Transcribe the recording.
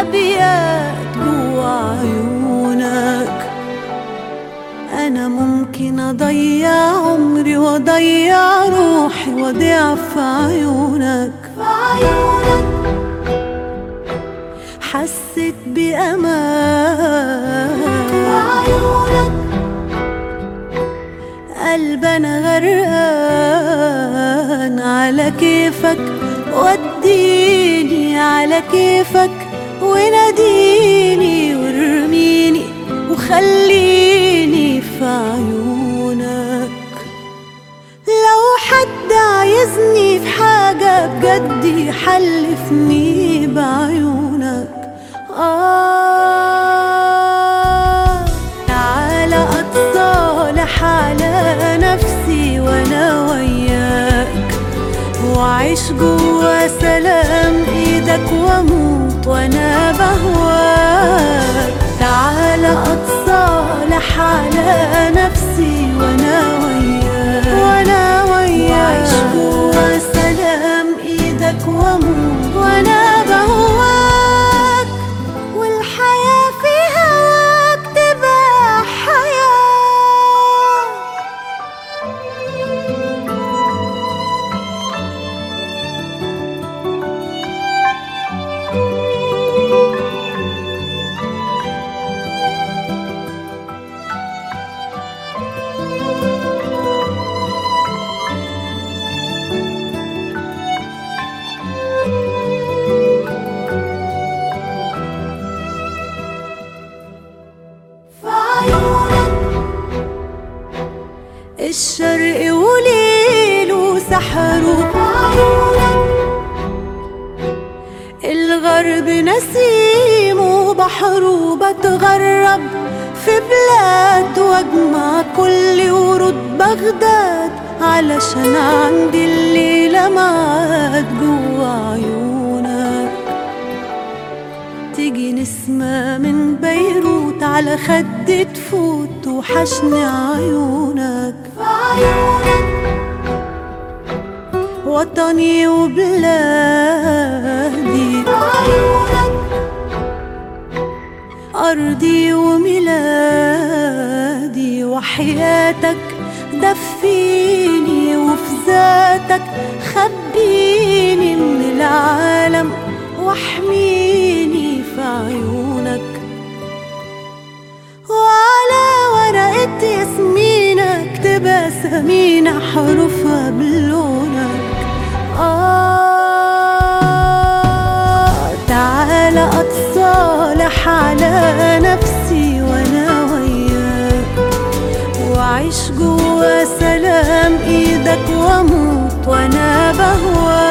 أبيات جوا عيونك. أنا ممكن أضيع عمري وأضيع روحي وأضيع في عيونك. في عيونك. حسيت بأمان. في عيونك. قلب أنا غرقان. على كيفك وديني على كيفك. وناديني وارميني وخليني في عيونك. لو حد عايزني في حاجة بجد يحلفني بعيونك. آه تعالى أتصالح على نفسي وأنا وياك. وأعيش جوا سلام إيدك وأموت على نفسي. الشرق وليل وسحره في عيونك الغرب نسيم وبحر وبتغرب في بلاد واجمع كل ورود بغداد علشان عندي الليلة معاك جوا عيونك. تيجي نسمة من بيروت على خد تفوت وحشني عيونك. عيونك وطني وبلادي. عيونك أرضي وميلادي وحياتك دفيني وفي ذاتك مين حروفها بلونك آه تعالى أتصالح على نفسي وأنا وياك. وعيش جوا سلام إيدك وأموت وأنا بهواك.